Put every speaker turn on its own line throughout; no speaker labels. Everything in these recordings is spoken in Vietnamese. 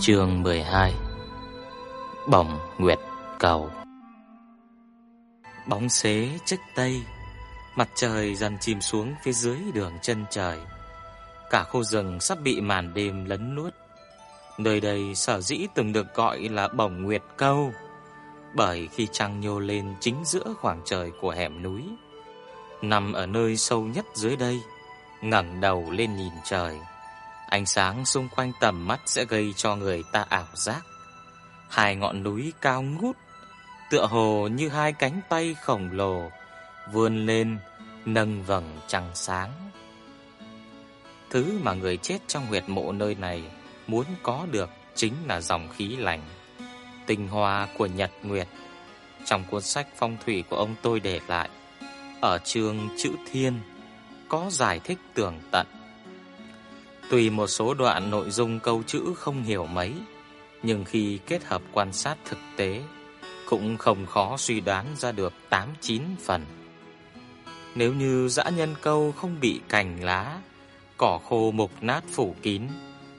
Chương 12 Bồng Nguyệt Cầu. Bóng xế trích tây Mặt trời dần chìm xuống phía dưới đường chân trời. Cả khu rừng sắp bị màn đêm lấn nuốt. Nơi đây sở dĩ từng được gọi là Bồng Nguyệt Câu Bởi khi trăng nhô lên chính giữa khoảng trời của hẻm núi, Nằm ở nơi sâu nhất dưới đây, ngẩng đầu lên nhìn trời. Ánh sáng xung quanh tầm mắt sẽ gây cho người ta ảo giác. Hai ngọn núi cao ngút, tựa hồ như hai cánh tay khổng lồ vươn lên nâng vầng trăng sáng. Thứ mà người chết trong huyệt mộ nơi này muốn có được chính là dòng khí lành, tinh hoa của nhật nguyệt. Trong cuốn sách phong thủy của ông tôi để lại, ở chương chữ thiên có giải thích tường tận Tuy một số đoạn nội dung câu chữ không hiểu mấy, nhưng khi kết hợp quan sát thực tế, cũng không khó suy đoán ra được 8-9 phần. Nếu như dã nhân câu không bị cành lá, cỏ khô mục nát phủ kín,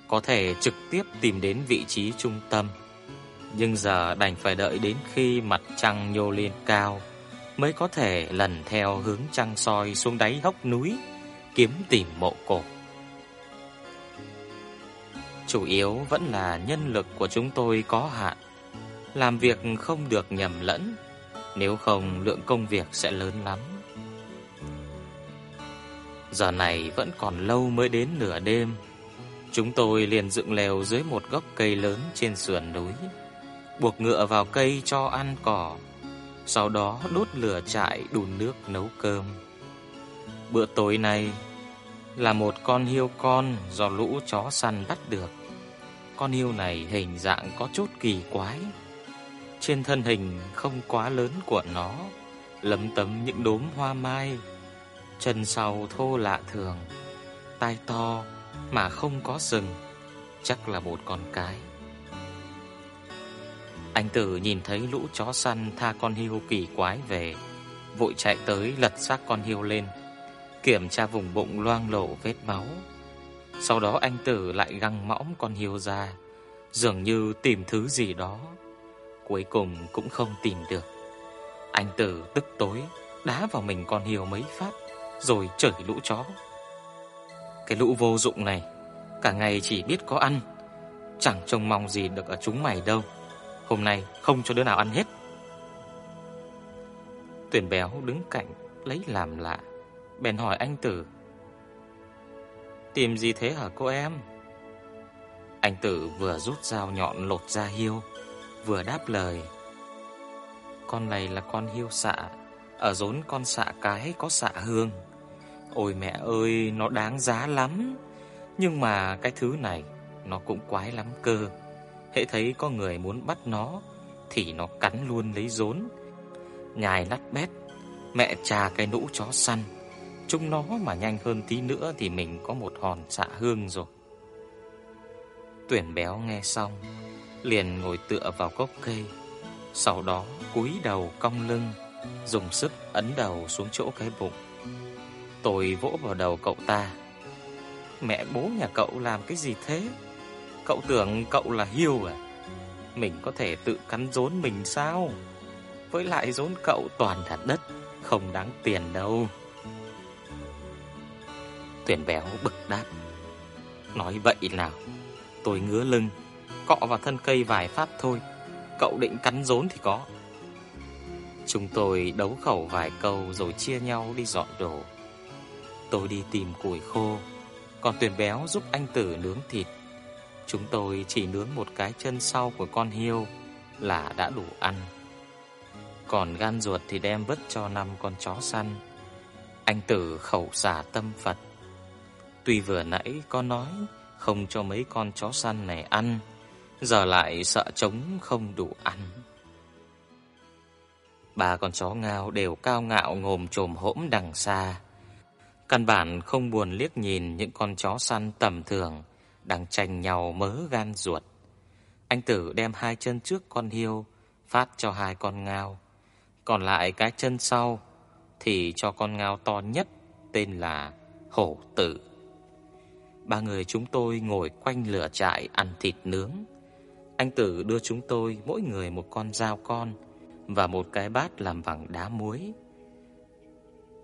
có thể trực tiếp tìm đến vị trí trung tâm. Nhưng giờ đành phải đợi đến khi mặt trăng nhô lên cao mới có thể lần theo hướng trăng soi xuống đáy hốc núi kiếm tìm mộ cổ. Chủ yếu vẫn là nhân lực của chúng tôi có hạn, làm việc không được nhầm lẫn, nếu không lượng công việc sẽ lớn lắm. Giờ này vẫn còn lâu mới đến nửa đêm. Chúng tôi liền dựng lều dưới một gốc cây lớn trên sườn núi, buộc ngựa vào cây cho ăn cỏ, sau đó đốt lửa trại đun nước nấu cơm. Bữa tối này là một con hiêu con do lũ chó săn bắt được. Con hươu này hình dạng có chút kỳ quái. Trên thân hình không quá lớn của nó, lấm tấm những đốm hoa mai. Chân sau thô lạ thường, tai to mà không có sừng, chắc là một con cái. Anh Tử nhìn thấy lũ chó săn tha con hươu kỳ quái về, vội chạy tới lật xác con hươu lên, kiểm tra vùng bụng loang lổ vết máu. Sau đó anh Tử lại găng mõm con hiêu ra, dường như tìm thứ gì đó. Cuối cùng cũng không tìm được. Anh Tử tức tối đá vào mình con hiêu mấy phát, rồi chửi lũ chó. Cái lũ vô dụng này, cả ngày chỉ biết có ăn, chẳng trông mong gì được ở chúng mày đâu. Hôm nay không cho đứa nào ăn hết. Tuyển béo đứng cạnh lấy làm lạ, bèn hỏi anh Tử Tìm gì thế hả cô em? Anh Tử vừa rút dao nhọn lột da hiêu, vừa đáp lời. Con này là con hiêu xạ, ở rốn con xạ cái có xạ hương. Ôi mẹ ơi, nó đáng giá lắm. Nhưng mà cái thứ này nó cũng quái lắm cơ. Hễ thấy có người muốn bắt nó thì nó cắn luôn lấy rốn. Nhài nát bét, mẹ trà cái nũ chó săn Chúng nó mà nhanh hơn tí nữa thì mình có một hòn xạ hương rồi. Tuyển béo nghe xong, liền ngồi tựa vào gốc cây, sau đó cúi đầu cong lưng, dùng sức ấn đầu xuống chỗ cái bụng. Tôi vỗ vào đầu cậu ta. Mẹ bố nhà cậu làm cái gì thế? Cậu tưởng cậu là hiêu à? Mình có thể tự cắn rốn mình sao? Với lại rốn cậu toàn là đất, không đáng tiền đâu. Tuyển béo bực đáp Nói vậy nào, Tôi ngứa lưng, Cọ vào thân cây vài phát thôi, Cậu định cắn rốn thì có. Chúng tôi đấu khẩu vài câu Rồi chia nhau đi dọn đồ. Tôi đi tìm củi khô, Còn tuyển béo giúp anh tử nướng thịt. Chúng tôi chỉ nướng một cái chân sau của con hiêu Là đã đủ ăn. Còn gan ruột thì đem vứt cho năm con chó săn. Anh tử khẩu xả tâm Phật Tuy vừa nãy có nói không cho mấy con chó săn này ăn, giờ lại sợ trống không đủ ăn. Ba con chó ngao đều cao ngạo ngồm trồm hổm đằng xa. Căn bản không buồn liếc nhìn những con chó săn tầm thường đang tranh nhau mớ gan ruột. Anh Tử đem hai chân trước con hiêu phát cho hai con ngao, còn lại cái chân sau thì cho con ngao to nhất tên là Hổ Tử. Ba người chúng tôi ngồi quanh lửa trại ăn thịt nướng. Anh Tử đưa chúng tôi mỗi người một con dao con và một cái bát làm bằng đá muối.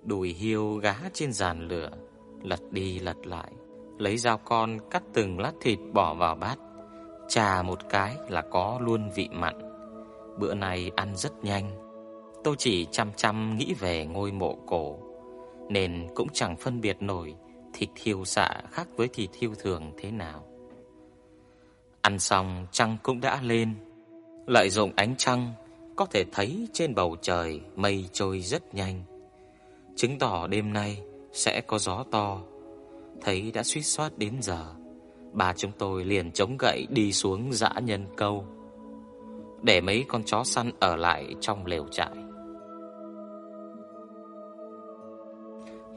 Đùi hiêu gá trên giàn lửa, lật đi lật lại, lấy dao con cắt từng lát thịt bỏ vào bát, chà một cái là có luôn vị mặn. Bữa này ăn rất nhanh. Tôi chỉ chăm chăm nghĩ về ngôi mộ cổ, nên cũng chẳng phân biệt nổi thịt thiêu xạ khác với thịt thiêu thường thế nào. Ăn xong trăng cũng đã lên, lợi dụng ánh trăng có thể thấy trên bầu trời mây trôi rất nhanh, chứng tỏ đêm nay sẽ có gió to. Thấy đã suýt soát đến giờ, bà chúng tôi liền chống gậy đi xuống dã nhân câu, để mấy con chó săn ở lại trong lều trại.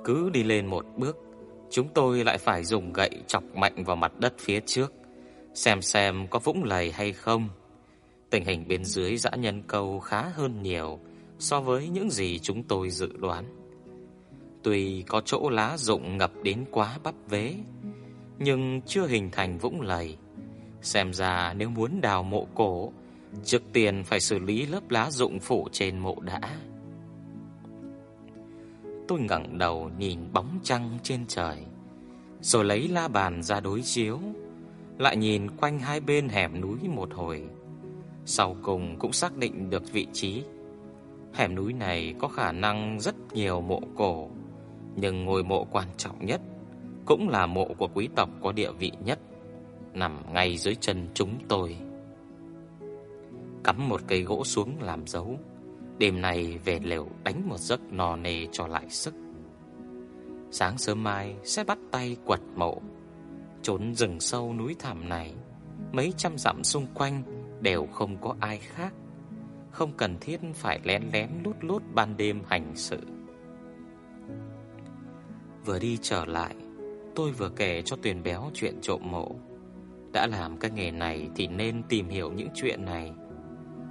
Cứ đi lên một bước, chúng tôi lại phải dùng gậy chọc mạnh vào mặt đất phía trước, xem xem có vũng lầy hay không. Tình hình bên dưới dã nhân câu khá hơn nhiều so với những gì chúng tôi dự đoán. Tuy có chỗ lá rụng ngập đến quá bắp vế, nhưng chưa hình thành vũng lầy. Xem ra nếu muốn đào mộ cổ, trước tiên phải xử lý lớp lá rụng phủ trên mộ đã. Tôi ngẩng đầu nhìn bóng trăng trên trời, rồi lấy la bàn ra đối chiếu, lại nhìn quanh hai bên hẻm núi một hồi. Sau cùng cũng xác định được vị trí. Hẻm núi này có khả năng rất nhiều mộ cổ, nhưng ngôi mộ quan trọng nhất cũng là mộ của quý tộc có địa vị nhất, nằm ngay dưới chân chúng tôi. Cắm một cây gỗ xuống làm dấu, đêm nay về lều đánh một giấc no nề cho lại sức. Sáng sớm mai sẽ bắt tay quật mộ, trốn rừng sâu núi thẳm này, mấy trăm dặm xung quanh đều không có ai khác, không cần thiết phải lén lén lút lút ban đêm hành sự. Vừa đi trở lại, tôi vừa kể cho Tuyền Béo chuyện trộm mộ. Đã làm cái nghề này thì nên tìm hiểu những chuyện này,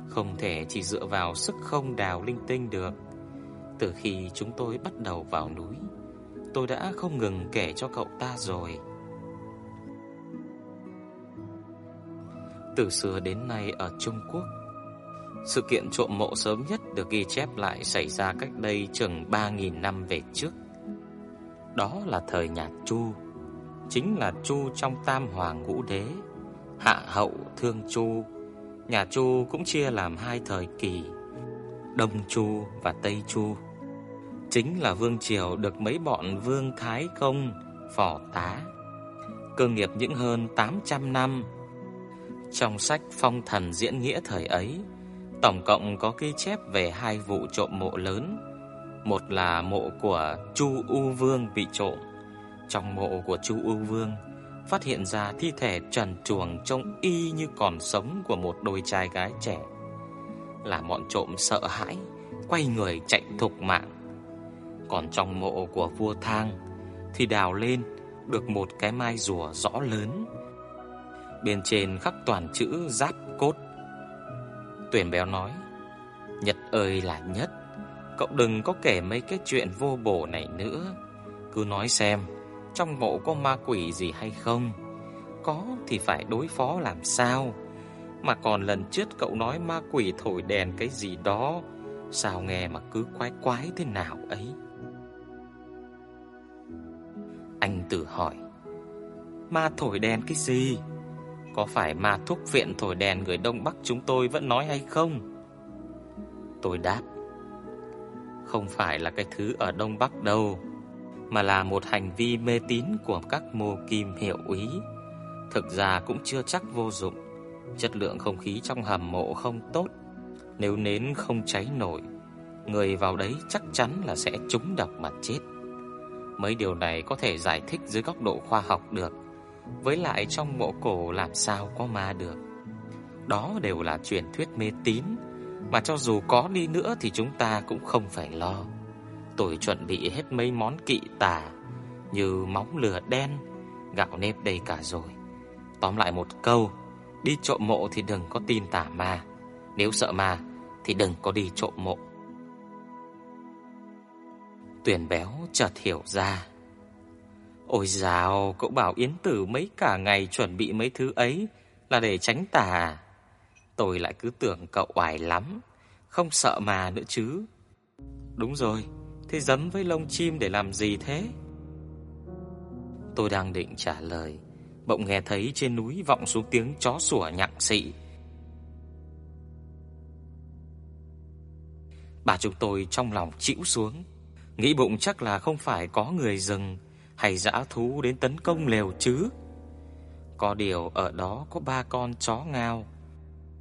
không thể chỉ dựa vào sức không đào linh tinh được. Từ khi chúng tôi bắt đầu vào núi, tôi đã không ngừng kể cho cậu ta rồi. Từ xưa đến nay ở Trung Quốc, sự kiện trộm mộ sớm nhất được ghi chép lại xảy ra cách đây chừng 3.000 năm về trước. Đó là thời nhà Chu, chính là Chu trong Tam Hoàng Ngũ Đế, Hạ Hậu Thương Chu. Nhà Chu cũng chia làm hai thời kỳ, Đông Chu và Tây Chu. Chính là vương triều được mấy bọn vương thái công, phò tá cơ nghiệp những hơn 800 năm trong sách Phong Thần diễn nghĩa thời ấy, tổng cộng có ghi chép về hai vụ trộm mộ lớn. Một là mộ của Chu U Vương bị trộm. Trong mộ của Chu U Vương, phát hiện ra thi thể trần truồng trông y như còn sống của một đôi trai gái trẻ. Là bọn trộm sợ hãi, quay người chạy thục mạng. Còn trong mộ của vua Thang thì đào lên được một cái mai rùa rõ lớn Bên trên khắc toàn chữ giáp cốt Tuyển béo nói Nhật ơi là nhất Cậu đừng có kể mấy cái chuyện vô bổ này nữa Cứ nói xem trong mộ có ma quỷ gì hay không? Có thì phải đối phó làm sao? Mà còn lần trước cậu nói ma quỷ thổi đèn cái gì đó, Sao nghe mà cứ quái quái thế nào ấy? Anh tự hỏi, Ma thổi đèn cái gì? Có phải ma thúc viện thổi đèn người Đông Bắc chúng tôi vẫn nói hay không? Tôi đáp, Không phải là cái thứ ở Đông Bắc đâu. Mà là một hành vi mê tín của các mô kim hiệu úy. Thực ra cũng chưa chắc vô dụng. Chất lượng không khí trong hầm mộ không tốt. Nếu nến không cháy nổi Người vào đấy chắc chắn là sẽ trúng độc mà chết. Mấy điều này có thể giải thích dưới góc độ khoa học được. Với lại trong mộ cổ làm sao có ma được. Đó đều là truyền thuyết mê tín, mà cho dù có đi nữa thì chúng ta cũng không phải lo. Tôi chuẩn bị hết mấy món kỵ tà như móng lửa đen, gạo nếp đầy cả rồi. Tóm lại một câu, đi trộm mộ thì đừng có tin tà ma, nếu sợ ma thì đừng có đi trộm mộ. Tuyển béo chợt hiểu ra. Ôi dào, cậu bảo Yến Tử mấy cả ngày chuẩn bị mấy thứ ấy là để tránh tà. À? Tôi lại cứ tưởng cậu oải lắm, không sợ mà nữa chứ. Đúng rồi, thế giấm với lông chim để làm gì thế? Tôi đang định trả lời, bỗng nghe thấy trên núi vọng xuống tiếng chó sủa nhặng xị. Bà chúng tôi trong lòng chịu xuống, nghĩ bụng chắc là không phải có người rừng hay dã thú đến tấn công lều chứ. Có điều ở đó có ba con chó ngao.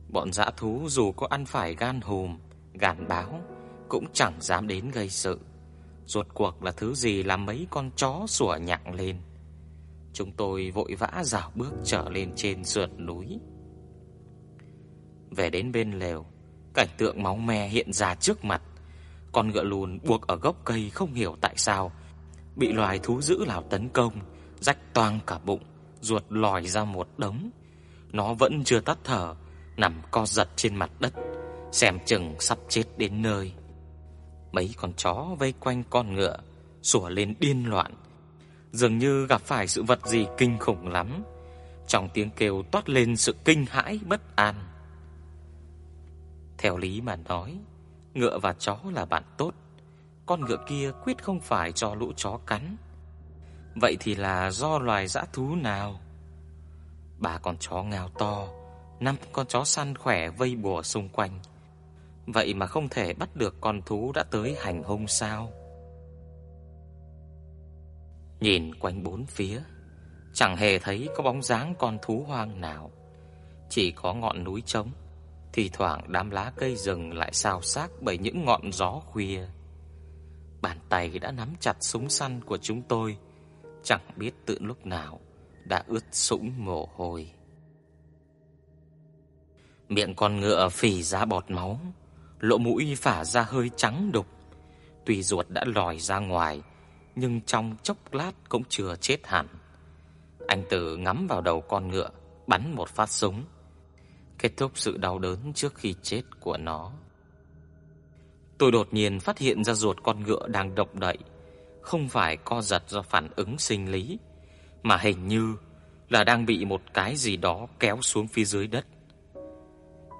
Bọn dã thú dù có ăn phải gan hùm, gan báo cũng chẳng dám đến gây sự. Rốt cuộc là thứ gì làm mấy con chó sủa nhặng lên. Chúng tôi vội vã rảo bước trở lên trên sườn núi. Về đến bên lều, cảnh tượng máu me hiện ra trước mặt. Con ngựa lùn buộc ở gốc cây không hiểu tại sao bị loài thú dữ nào tấn công, rách toang cả bụng, ruột lòi ra một đống. Nó vẫn chưa tắt thở, nằm co giật trên mặt đất, xem chừng sắp chết đến nơi. Mấy con chó vây quanh con ngựa, sủa lên điên loạn, dường như gặp phải sự vật gì kinh khủng lắm. Trong tiếng kêu toát lên sự kinh hãi bất an. Theo lý mà nói, ngựa và chó là bạn tốt, con ngựa kia quyết không phải cho lũ chó cắn. Vậy thì là do loài dã thú nào? Ba con chó ngao to, năm con chó săn khỏe vây bùa xung quanh. Vậy mà không thể bắt được con thú đã tới hành hung sao? Nhìn quanh bốn phía, chẳng hề thấy có bóng dáng con thú hoang nào, chỉ có ngọn núi trống, thì thoảng đám lá cây rừng lại xao xác bởi những ngọn gió khuya. Bàn tay đã nắm chặt súng săn của chúng tôi, chẳng biết tự lúc nào đã ướt sũng mồ hôi. Miệng con ngựa phì ra bọt máu, lỗ mũi phả ra hơi trắng đục. Tuy ruột đã lòi ra ngoài, nhưng trong chốc lát cũng chưa chết hẳn. Anh Tử ngắm vào đầu con ngựa, bắn một phát súng, kết thúc sự đau đớn trước khi chết của nó. Tôi đột nhiên phát hiện ra ruột con ngựa đang động đậy, không phải co giật do phản ứng sinh lý, mà hình như là đang bị một cái gì đó kéo xuống phía dưới đất.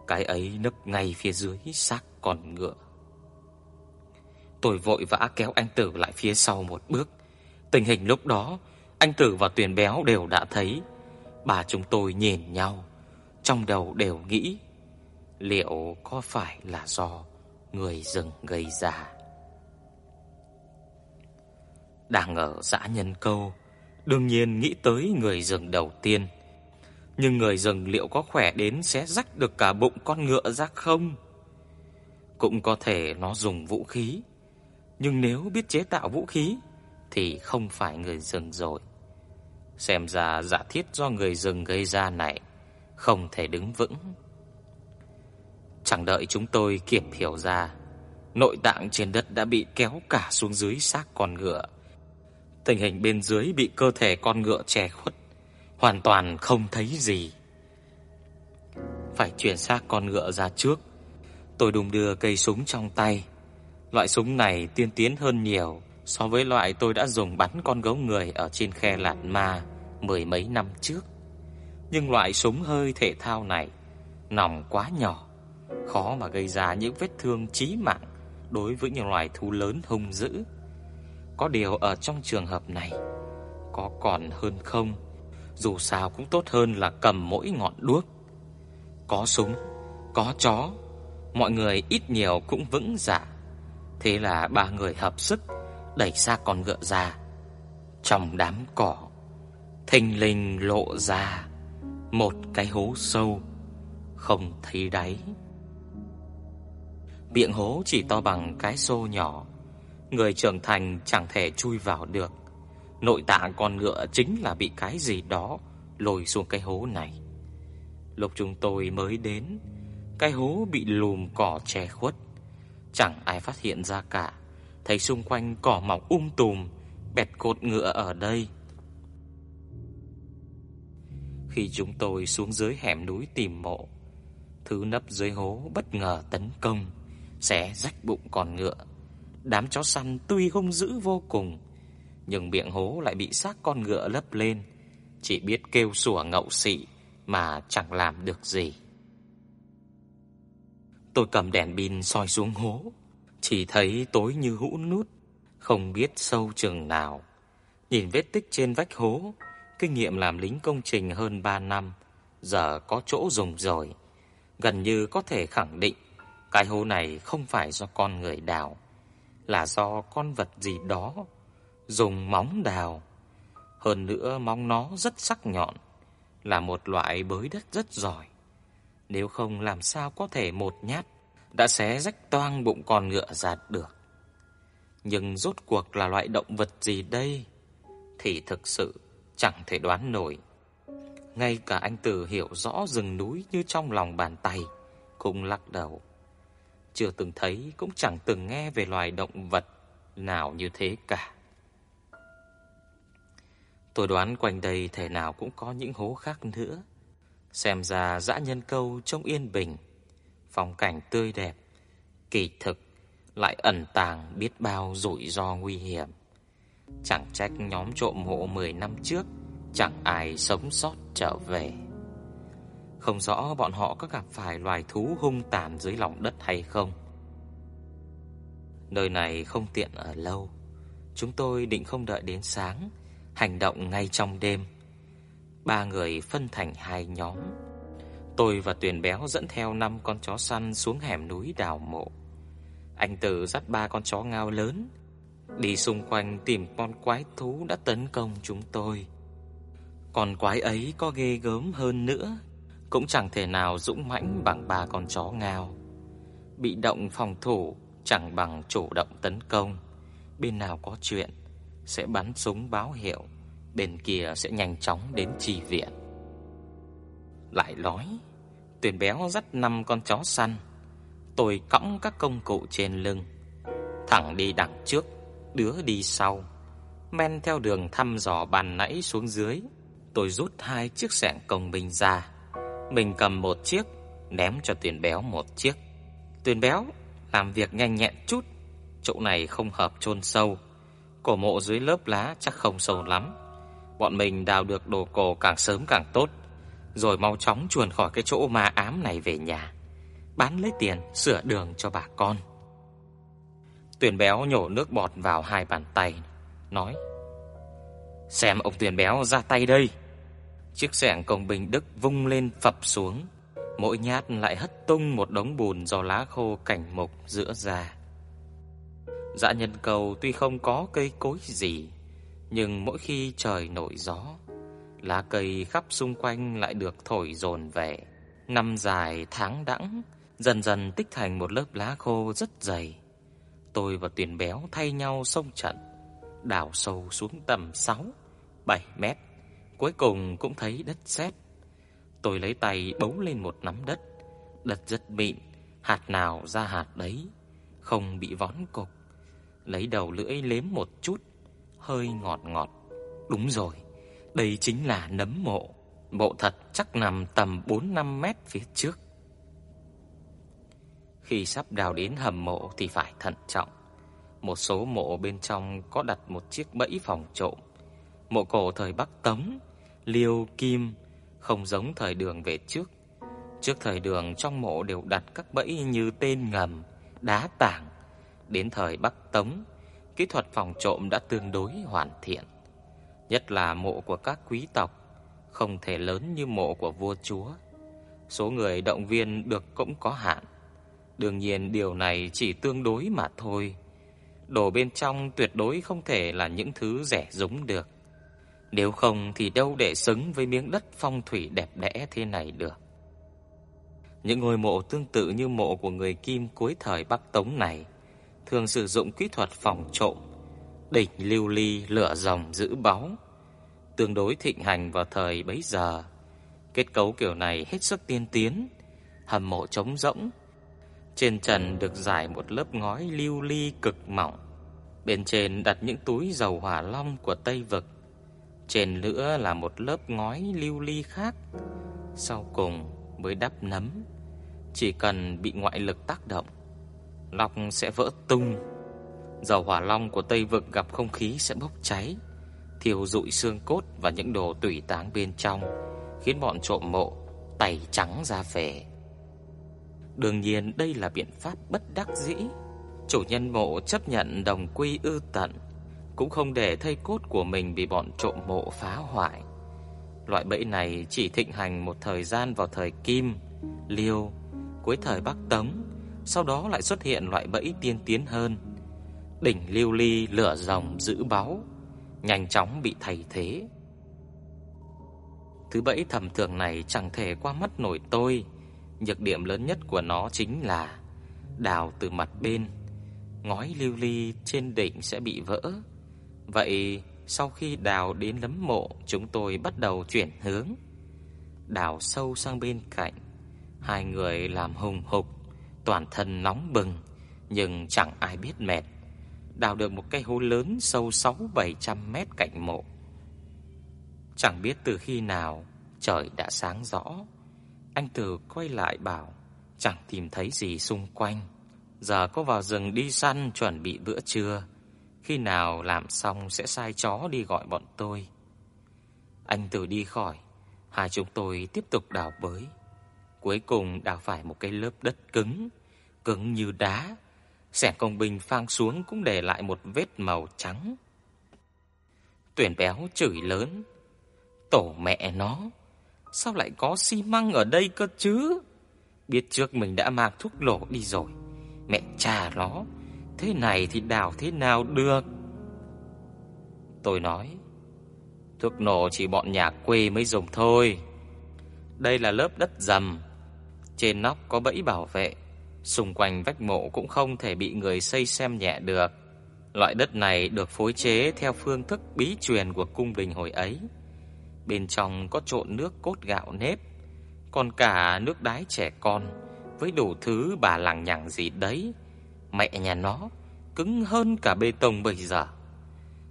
Cái ấy nấp ngay phía dưới xác con ngựa. Tôi vội vã kéo anh Tử lại phía sau một bước. Tình hình lúc đó, anh Tử và Tuyền Béo đều đã thấy. Bà chúng tôi nhìn nhau, trong đầu đều nghĩ liệu có phải là do người rừng gây ra. Đang ở xã Nhân Câu, đương nhiên nghĩ tới người rừng đầu tiên. Nhưng người rừng liệu có khỏe đến xé rách được cả bụng con ngựa ra không? Cũng có thể nó dùng vũ khí, nhưng nếu biết chế tạo vũ khí thì không phải người rừng rồi. Xem ra giả thiết do người rừng gây ra này không thể đứng vững. Chẳng đợi chúng tôi kịp hiểu ra, nội tạng trên đất đã bị kéo cả xuống dưới xác con ngựa. Tình hình bên dưới bị cơ thể con ngựa che khuất, hoàn toàn không thấy gì. Phải chuyển xác con ngựa ra trước. Tôi đùng đưa cây súng trong tay. Loại súng này tiên tiến hơn nhiều so với loại tôi đã dùng bắn con gấu người ở trên khe Lạt Ma mười mấy năm trước. Nhưng loại súng hơi thể thao này nòng quá nhỏ, khó mà gây ra những vết thương chí mạng đối với những loài thú lớn hung dữ. Có điều ở trong trường hợp này có còn hơn không, dù sao cũng tốt hơn là cầm mỗi ngọn đuốc. Có súng, có chó, mọi người ít nhiều cũng vững dạ. Thế là ba người hợp sức đẩy xa con ngựa ra. Trong đám cỏ, thình lình lộ ra một cái hố sâu không thấy đáy. Miệng hố chỉ to bằng cái xô nhỏ, người trưởng thành chẳng thể chui vào được. Nội tạng con ngựa chính là bị cái gì đó lôi xuống cái hố này. Lúc chúng tôi mới đến, cái hố bị lùm cỏ che khuất, chẳng ai phát hiện ra cả. Thấy xung quanh cỏ mọc um tùm, bẹt cột ngựa ở đây. Khi chúng tôi xuống dưới hẻm núi tìm mộ, thứ nấp dưới hố bất ngờ tấn công, xé rách bụng con ngựa. Đám chó săn tuy hung dữ vô cùng, nhưng miệng hố lại bị xác con ngựa lấp lên, chỉ biết kêu sủa ngậu xị mà chẳng làm được gì. Tôi cầm đèn pin soi xuống hố, chỉ thấy tối như hũ nút, không biết sâu chừng nào. Nhìn vết tích trên vách hố, kinh nghiệm làm lính công trình hơn 3 năm, giờ có chỗ dùng rồi. Gần như có thể khẳng định cái hố này không phải do con người đào, là do con vật gì đó dùng móng đào. Hơn nữa móng nó rất sắc nhọn, là một loại bới đất rất giỏi. Nếu không làm sao có thể một nhát đã xé rách toang bụng con ngựa giạt được. Nhưng rốt cuộc là loại động vật gì đây thì thực sự chẳng thể đoán nổi. Ngay cả anh từ hiểu rõ rừng núi như trong lòng bàn tay cũng lắc đầu. Chưa từng thấy cũng chẳng từng nghe về loài động vật nào như thế cả. Tôi đoán quanh đây thể nào cũng có những hố khác nữa. Xem ra dã nhân câu trông yên bình, phong cảnh tươi đẹp, kỳ thực lại ẩn tàng biết bao rủi ro nguy hiểm. Chẳng trách nhóm trộm hộ 10 năm trước chẳng ai sống sót trở về. Không rõ bọn họ có gặp phải loài thú hung tàn dưới lòng đất hay không. Nơi này không tiện ở lâu. Chúng tôi định không đợi đến sáng hành động ngay trong đêm. Ba người phân thành hai nhóm. Tôi và Tuyền Béo dẫn theo năm con chó săn xuống hẻm núi đào mộ. Anh Tử dắt ba con chó ngao lớn đi xung quanh tìm con quái thú đã tấn công chúng tôi. Con quái ấy có ghê gớm hơn nữa, cũng chẳng thể nào dũng mãnh bằng ba con chó ngao. Bị động phòng thủ chẳng bằng chủ động tấn công. Bên nào có chuyện sẽ bắn súng báo hiệu, bên kia sẽ nhanh chóng đến trì viện. Lại nói, Tuyền béo dắt năm con chó săn, tôi cõng các công cụ trên lưng, thẳng đi đằng trước, đứa đi sau. Men theo đường thăm dò bàn nãy xuống dưới, tôi rút hai chiếc xẻng công binh ra. Mình cầm một chiếc, ném cho Tuyền béo một chiếc. Tuyền béo làm việc nhanh nhẹn chút, chỗ này không hợp chôn sâu, cổ mộ dưới lớp lá chắc không sâu lắm. Bọn mình đào được đồ cổ càng sớm càng tốt, rồi mau chóng chuồn khỏi cái chỗ ma ám này về nhà, bán lấy tiền sửa đường cho bà con. Tuyền béo nhổ nước bọt vào hai bàn tay, nói: "Xem ông Tuyền béo ra tay đây." Chiếc xẻng công bình đức vung lên phập xuống, mỗi nhát lại hất tung một đống bùn do lá khô cảnh mục giữa ra dạ nhân cầu tuy không có cây cối gì, nhưng mỗi khi trời nổi gió, lá cây khắp xung quanh lại được thổi dồn về. Năm dài tháng đẵng, dần dần tích thành một lớp lá khô rất dày. Tôi và Tuyền Béo thay nhau xông trận, đào sâu xuống tầm 6, 7 mét. Cuối cùng cũng thấy đất sét. Tôi lấy tay bấu lên một nắm đất, đất rất mịn, hạt nào ra hạt đấy, không bị vón cục lấy đầu lưỡi liếm một chút, hơi ngọt ngọt. Đúng rồi, đây chính là nấm mộ. Mộ thật chắc nằm tầm 4-5 mét phía trước. Khi sắp đào đến hầm mộ thì phải thận trọng. Một số mộ bên trong có đặt một chiếc bẫy phòng trộm. Mộ cổ thời Bắc Tống, liêu kim, không giống thời đường về trước. Trước thời đường trong mộ đều đặt các bẫy như tên ngầm, đá tảng, Đến thời Bắc Tống, kỹ thuật phòng trộm đã tương đối hoàn thiện, nhất là mộ của các quý tộc không thể lớn như mộ của vua chúa. Số người động viên được cũng có hạn. Đương nhiên điều này chỉ tương đối mà thôi. Đồ bên trong tuyệt đối không thể là những thứ rẻ rúng được. Nếu không thì đâu để xứng với miếng đất phong thủy đẹp đẽ thế này được. Những ngôi mộ tương tự như mộ của người Kim cuối thời Bắc Tống này thường sử dụng kỹ thuật phòng trộm, đỉnh lưu ly lửa rồng giữ báu, tương đối thịnh hành vào thời bấy giờ. Kết cấu kiểu này hết sức tiên tiến, hầm mộ trống rỗng. Trên trần được rải một lớp ngói lưu ly cực mỏng. Bên trên đặt những túi dầu hỏa long của Tây vực. Trên nữa là một lớp ngói lưu ly khác. Sau cùng mới đắp nấm. Chỉ cần bị ngoại lực tác động, lọc sẽ vỡ tung. Dầu hỏa long của Tây vực gặp không khí sẽ bốc cháy, thiêu rụi xương cốt và những đồ tùy táng bên trong, khiến bọn trộm mộ tẩy trắng ra về. Đương nhiên đây là biện pháp bất đắc dĩ. Chủ nhân mộ chấp nhận đồng quy ư tận, cũng không để thây cốt của mình bị bọn trộm mộ phá hoại. Loại bẫy này chỉ thịnh hành một thời gian vào thời Kim, Liêu, cuối thời Bắc Tống, sau đó lại xuất hiện loại bẫy tiên tiến hơn. Đỉnh lưu ly lửa rồng giữ báu, nhanh chóng bị thay thế. Thứ bẫy thầm thường này chẳng thể qua mắt nổi tôi, nhược điểm lớn nhất của nó chính là đào từ mặt bên, ngói lưu ly trên đỉnh sẽ bị vỡ. Vậy sau khi đào đến lấm mộ, chúng tôi bắt đầu chuyển hướng, đào sâu sang bên cạnh. Hai người làm hùng hục, toàn thân nóng bừng, nhưng chẳng ai biết mệt. Đào được một cái hố lớn sâu 6-700 mét cạnh mộ. Chẳng biết từ khi nào trời đã sáng rõ. Anh từ quay lại bảo chẳng tìm thấy gì xung quanh. Giờ có vào rừng đi săn chuẩn bị bữa trưa. Khi nào làm xong sẽ sai chó đi gọi bọn tôi. Anh từ đi khỏi, hai chúng tôi tiếp tục đào bới. Cuối cùng đào phải một cái lớp đất cứng, cứng như đá. Xẻ công binh phang xuống cũng để lại một vết màu trắng. Tuyển béo chửi lớn. Tổ mẹ nó, sao lại có xi măng ở đây cơ chứ? Biết trước mình đã mang thuốc nổ đi rồi. Mẹ cha nó, thế này thì đào thế nào được? Tôi nói, thuốc nổ chỉ bọn nhà quê mới dùng thôi. Đây là lớp đất dầm, trên nóc có bẫy bảo vệ, xung quanh vách mộ cũng không thể bị người xây xem nhẹ được. Loại đất này được phối chế theo phương thức bí truyền của cung đình hồi ấy. Bên trong có trộn nước cốt gạo nếp, còn cả nước đái trẻ con với đủ thứ bà lằng nhằng gì đấy. Mẹ nhà nó cứng hơn cả bê tông bây giờ.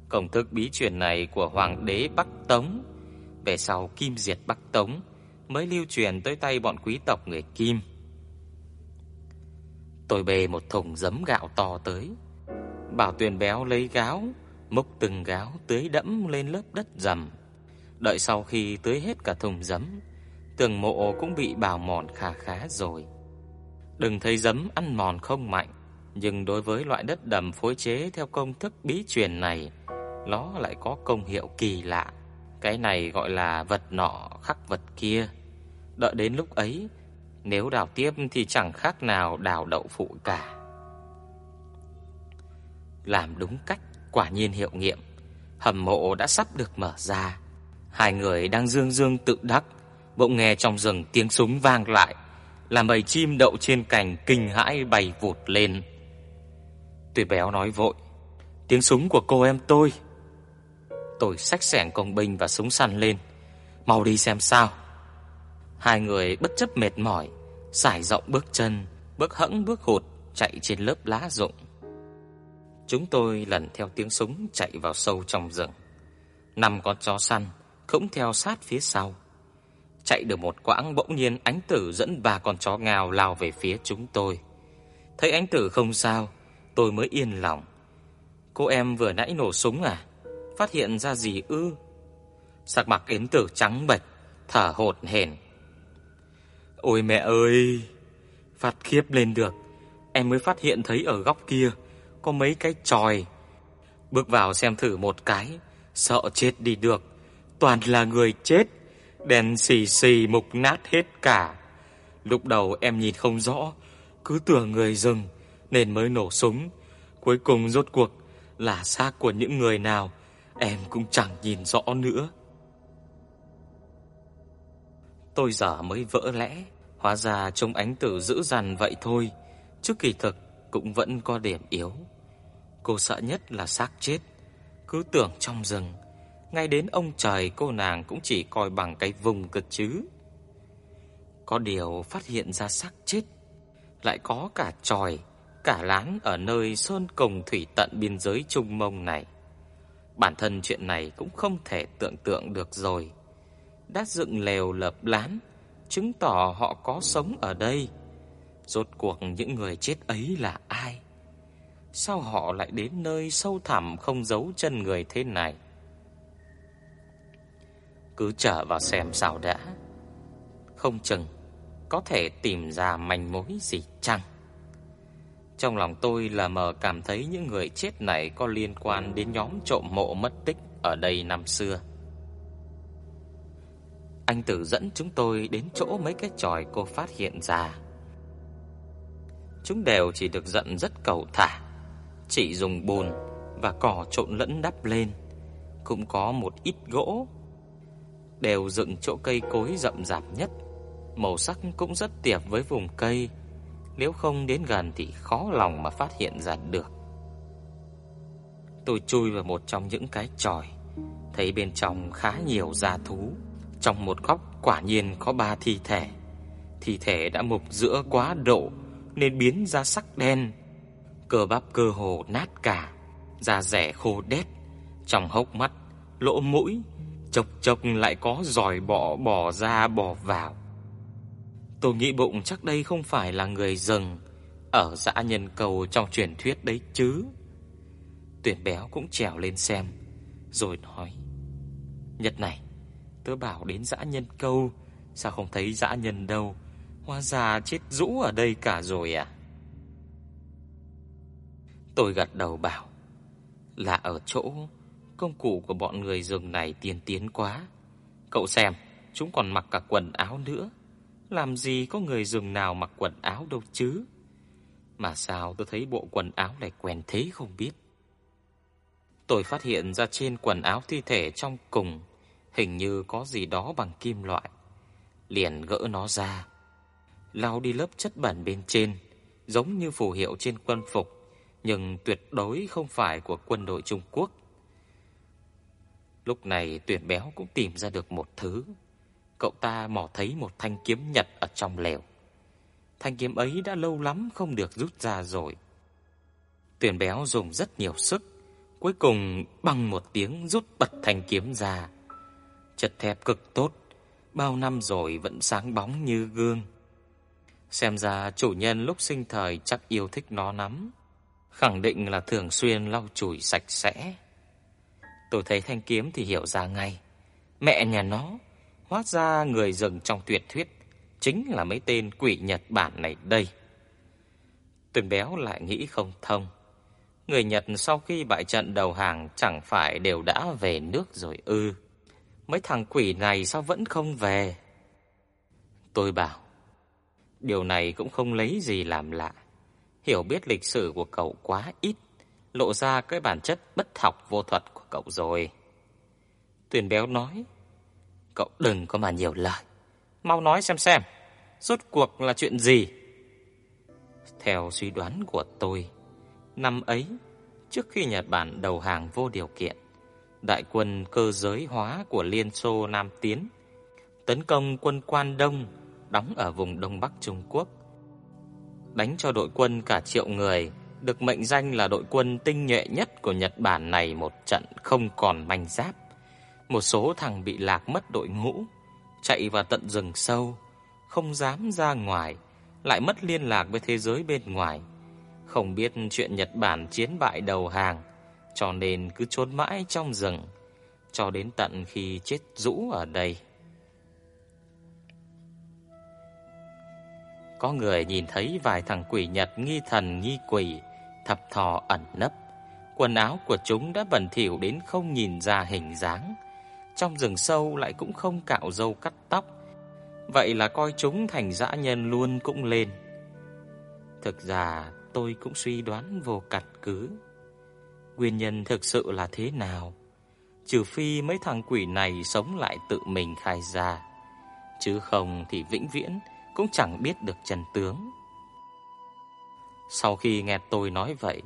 Công thức bí truyền này của hoàng đế Bắc Tống, về sau Kim diệt Bắc Tống mới lưu truyền tới tay bọn quý tộc người Kim. Tôi bê một thùng giấm gạo to tới, bảo Tuyền béo lấy gáo, múc từng gáo tưới đẫm lên lớp đất rầm. Đợi sau khi tưới hết cả thùng giấm, tường mộ cũng bị bào mòn khá khá rồi. Đừng thấy giấm ăn mòn không mạnh, nhưng đối với loại đất đầm phối chế theo công thức bí truyền này, nó lại có công hiệu kỳ lạ. Cái này gọi là vật nọ khắc vật kia. Đợi đến lúc ấy, nếu đào tiếp thì chẳng khác nào đào đậu phụ cả. Làm đúng cách, quả nhiên hiệu nghiệm. Hầm mộ đã sắp được mở ra. Hai người đang dương dương tự đắc, bỗng nghe trong rừng tiếng súng vang lại, làm bầy chim đậu trên cành kinh hãi bay vụt lên. Tuyệt béo nói vội, tiếng súng của cô em tôi. Tôi xách xẻng công binh và súng săn lên, mau đi xem sao. Hai người bất chấp mệt mỏi, sải rộng bước chân, bước hững bước hụt chạy trên lớp lá rụng. Chúng tôi lần theo tiếng súng chạy vào sâu trong rừng. Năm con chó săn cũng theo sát phía sau. Chạy được một quãng bỗng nhiên ánh tử dẫn ba con chó ngào lao về phía chúng tôi. Thấy ánh tử không sao, tôi mới yên lòng. Cô em vừa nãy nổ súng à? Phát hiện ra gì ư? Sắc mặt yến tử trắng bệch, thở hổn hển. Ôi mẹ ơi, phát khiếp lên được. Em mới phát hiện thấy ở góc kia có mấy cái chòi. Bước vào xem thử một cái, sợ chết đi được. Toàn là người chết, đèn xì xì mục nát hết cả. Lúc đầu em nhìn không rõ, cứ tưởng người rừng nên mới nổ súng. Cuối cùng rốt cuộc là xác của những người nào, em cũng chẳng nhìn rõ nữa. Tôi giờ mới vỡ lẽ, hóa ra trông ánh tử dữ dằn vậy thôi, chứ kỳ thực cũng vẫn có điểm yếu. Cô sợ nhất là xác chết, cứ tưởng trong rừng, ngay đến ông trời cô nàng cũng chỉ coi bằng cái vùng cực chứ. Có điều phát hiện ra xác chết, lại có cả tròi, cả lán ở nơi sơn cùng thủy tận biên giới Trung Mông này. Bản thân chuyện này cũng không thể tưởng tượng được rồi. Đã dựng lều lập lán, chứng tỏ họ có sống ở đây. Rốt cuộc những người chết ấy là ai? Sao họ lại đến nơi sâu thẳm không giấu chân người thế này? Cứ trở vào xem sao đã. Không chừng có thể tìm ra manh mối gì chăng? Trong lòng tôi là mờ cảm thấy những người chết này có liên quan đến nhóm trộm mộ mất tích ở đây năm xưa. Anh Tử dẫn chúng tôi đến chỗ mấy cái chòi cô phát hiện ra. Chúng đều chỉ được giận rất cầu thả, chỉ dùng bùn và cỏ trộn lẫn đắp lên, cũng có một ít gỗ. Đều dựng chỗ cây cối rậm rạp nhất, màu sắc cũng rất tiệp với vùng cây nếu không đến gần thì khó lòng mà phát hiện ra được. Tôi chui vào một trong những cái chòi, thấy bên trong khá nhiều gia thú. Trong một góc quả nhiên có ba thi thể. Thi thể đã mục giữa quá độ nên biến ra sắc đen, cơ bắp cơ hồ nát cả, da rẻ khô đét, trong hốc mắt, lỗ mũi, chốc chốc lại có giòi bọ bò ra bò vào. Tôi nghĩ bụng chắc đây không phải là người rừng ở dã nhân cầu trong truyền thuyết đấy chứ. Tuyển béo cũng trèo lên xem, rồi nói: "Nhật này, tớ bảo đến dã nhân câu, sao không thấy dã nhân đâu? Hóa ra chết rũ ở đây cả rồi à?" Tôi gật đầu bảo: "Là ở chỗ công cụ của bọn người rừng này tiên tiến quá. Cậu xem, chúng còn mặc cả quần áo nữa." Làm gì có người rừng nào mặc quần áo đâu chứ Mà sao tôi thấy bộ quần áo lại quen thế không biết Tôi phát hiện ra trên quần áo thi thể trong cùng Hình như có gì đó bằng kim loại Liền gỡ nó ra lau đi lớp chất bẩn bên trên Giống như phù hiệu trên quân phục Nhưng tuyệt đối không phải của quân đội Trung Quốc Lúc này tuyển béo cũng tìm ra được một thứ cậu ta mò thấy một thanh kiếm nhật ở trong lều. Thanh kiếm ấy đã lâu lắm không được rút ra rồi. Tuyển béo dùng rất nhiều sức, cuối cùng bằng một tiếng rút bật thanh kiếm ra. Chất thép cực tốt, bao năm rồi vẫn sáng bóng như gương. Xem ra chủ nhân lúc sinh thời chắc yêu thích nó lắm, khẳng định là thường xuyên lau chùi sạch sẽ. Tôi thấy thanh kiếm thì hiểu ra ngay, mẹ nhà nó Hóa ra người rừng trong tuyệt thuyết chính là mấy tên quỷ Nhật Bản này đây. Tuyền béo lại nghĩ không thông. Người Nhật sau khi bại trận đầu hàng chẳng phải đều đã về nước rồi ư? Mấy thằng quỷ này sao vẫn không về? Tôi bảo, điều này cũng không lấy gì làm lạ. Hiểu biết lịch sử của cậu quá ít, lộ ra cái bản chất bất học vô thuật của cậu rồi. Tuyền béo nói, Cậu đừng có mà nhiều lời. Mau nói xem xem, rốt cuộc là chuyện gì? Theo suy đoán của tôi, năm ấy, trước khi Nhật Bản đầu hàng vô điều kiện, đại quân cơ giới hóa của Liên Xô Nam tiến tấn công quân Quan Đông đóng ở vùng Đông Bắc Trung Quốc. Đánh cho đội quân cả triệu người, được mệnh danh là đội quân tinh nhuệ nhất của Nhật Bản này một trận không còn manh giáp. Một số thằng bị lạc mất đội ngũ, chạy vào tận rừng sâu, không dám ra ngoài, lại mất liên lạc với thế giới bên ngoài. Không biết chuyện Nhật Bản chiến bại đầu hàng, cho nên cứ trốn mãi trong rừng, cho đến tận khi chết rũ ở đây. Có người nhìn thấy vài thằng quỷ Nhật nghi thần nghi quỷ, thập thò ẩn nấp. Quần áo của chúng đã bẩn thỉu đến không nhìn ra hình dáng trong rừng sâu lại cũng không cạo râu cắt tóc. Vậy là coi chúng thành dã nhân luôn cũng lên. Thực ra tôi cũng suy đoán vô cặt cứ. Nguyên nhân thực sự là thế nào? Trừ phi mấy thằng quỷ này sống lại tự mình khai ra, chứ không thì vĩnh viễn cũng chẳng biết được chân tướng. Sau khi nghe tôi nói vậy,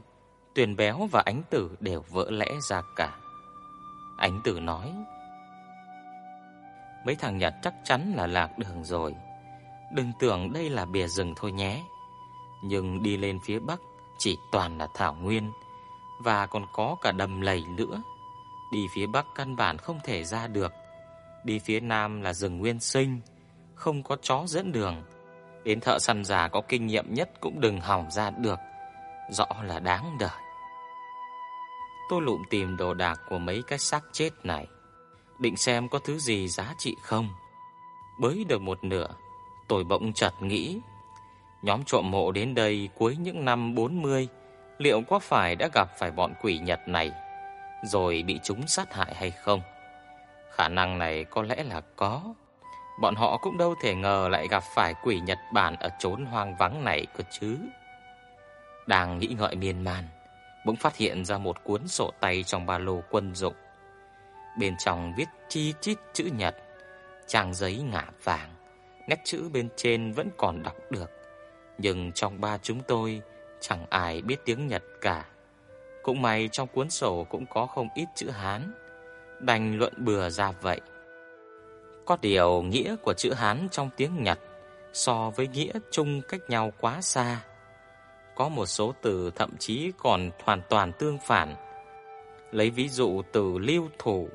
Tuyền Béo và Ánh Tử đều vỡ lẽ ra cả. Ánh Tử nói: Mấy thằng Nhật chắc chắn là lạc đường rồi Đừng tưởng đây là bìa rừng thôi nhé. Nhưng đi lên phía bắc chỉ toàn là thảo nguyên và còn có cả đầm lầy nữa. Đi phía bắc căn bản không thể ra được. Đi phía nam là rừng nguyên sinh, không có chó dẫn đường. Đến thợ săn già có kinh nghiệm nhất cũng đừng hỏng ra được. Rõ là đáng đời. Tôi lụm tìm đồ đạc của mấy cái xác chết này, định xem có thứ gì giá trị không. Bới được một nửa, tôi bỗng chợt nghĩ, nhóm trộm mộ đến đây cuối những năm 40, liệu có phải đã gặp phải bọn quỷ Nhật này rồi bị chúng sát hại hay không? Khả năng này có lẽ là có. Bọn họ cũng đâu thể ngờ lại gặp phải quỷ Nhật Bản ở chốn hoang vắng này cơ chứ. Đang nghĩ ngợi miên man, bỗng phát hiện ra một cuốn sổ tay trong ba lô quân dụng. Bên trong viết chi chít chữ Nhật, trang giấy ngả vàng, nét chữ bên trên vẫn còn đọc được, nhưng trong ba chúng tôi chẳng ai biết tiếng Nhật cả. Cũng may trong cuốn sổ cũng có không ít chữ Hán, đành luận bừa ra vậy. Có điều nghĩa của chữ Hán trong tiếng Nhật so với nghĩa chung cách nhau quá xa. Có một số từ thậm chí còn hoàn toàn tương phản. Lấy ví dụ từ lưu thủ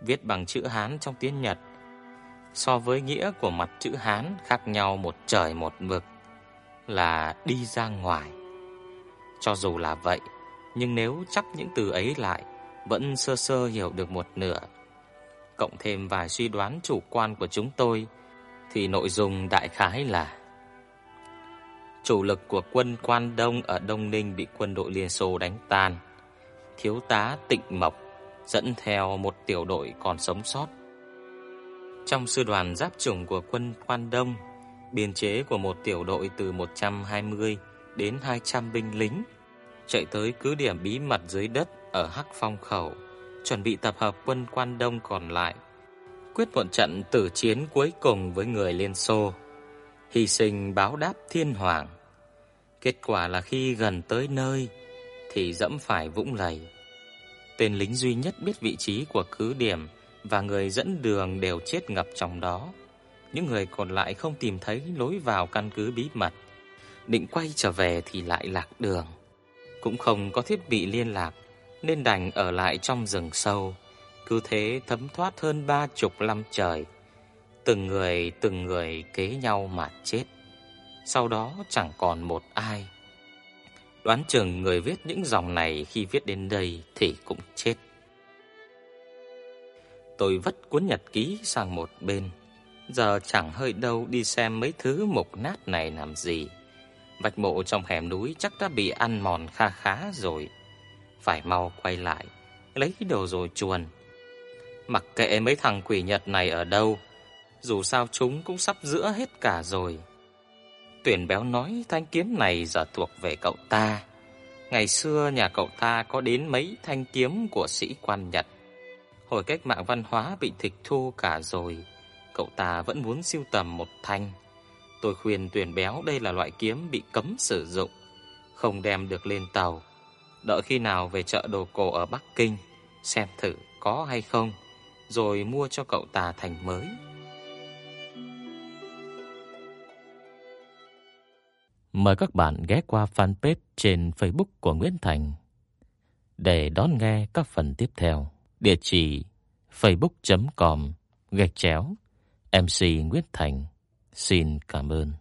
viết bằng chữ Hán trong tiếng Nhật so với nghĩa của mặt chữ Hán khác nhau một trời một vực là đi ra ngoài. Cho dù là vậy, nhưng nếu chắp những từ ấy lại, vẫn sơ sơ hiểu được một nửa. Cộng thêm vài suy đoán chủ quan của chúng tôi, thì nội dung đại khái là Chủ lực của quân Quan Đông ở Đông Ninh bị quân đội Liên Xô đánh tan. Thiếu tá Tịnh Mộc dẫn theo một tiểu đội còn sống sót. Trong sư đoàn giáp chủng của quân Quan Đông, biên chế của một tiểu đội từ 120 đến 200 binh lính chạy tới cứ điểm bí mật dưới đất ở Hắc Phong khẩu, chuẩn bị tập hợp quân Quan Đông còn lại, quyết một trận tử chiến cuối cùng với người Liên Xô, hy sinh báo đáp thiên hoàng. Kết quả là khi gần tới nơi thì dẫm phải vũng lầy. Tên lính duy nhất biết vị trí của cứ điểm và người dẫn đường đều chết ngập trong đó. Những người còn lại không tìm thấy lối vào căn cứ bí mật, định quay trở về thì lại lạc đường cũng không có thiết bị liên lạc nên đành ở lại trong rừng sâu, cứ thế thấm thoát hơn ba chục năm trời. Từng người từng người kế nhau mà chết. Sau đó chẳng còn một ai. Đoán chừng người viết những dòng này khi viết đến đây thì cũng chết. Tôi vất cuốn nhật ký sang một bên, giờ chẳng hơi đâu đi xem mấy thứ mục nát này làm gì. Vạch mộ trong hẻm núi chắc đã bị ăn mòn kha khá rồi. Phải mau quay lại, lấy đồ rồi chuồn. Mặc kệ mấy thằng quỷ Nhật này ở đâu, dù sao chúng cũng sắp giữa hết cả rồi. Tuyển béo nói thanh kiếm này giờ thuộc về cậu ta. Ngày xưa nhà cậu ta có đến mấy thanh kiếm của sĩ quan Nhật. Hồi cách mạng văn hóa bị tịch thu cả rồi, cậu ta vẫn muốn siêu tầm một thanh. Tôi khuyên tuyển béo đây là loại kiếm bị cấm sử dụng, không đem được lên tàu. Đợi khi nào về chợ đồ cổ ở Bắc Kinh, xem thử có hay không, rồi mua cho cậu ta thành mới.
Mời các bạn ghé qua fanpage trên Facebook của Nguyễn Thành để đón nghe các phần tiếp theo. Địa chỉ facebook.com gạch chéo MC Nguyễn Thành Xin cảm ơn.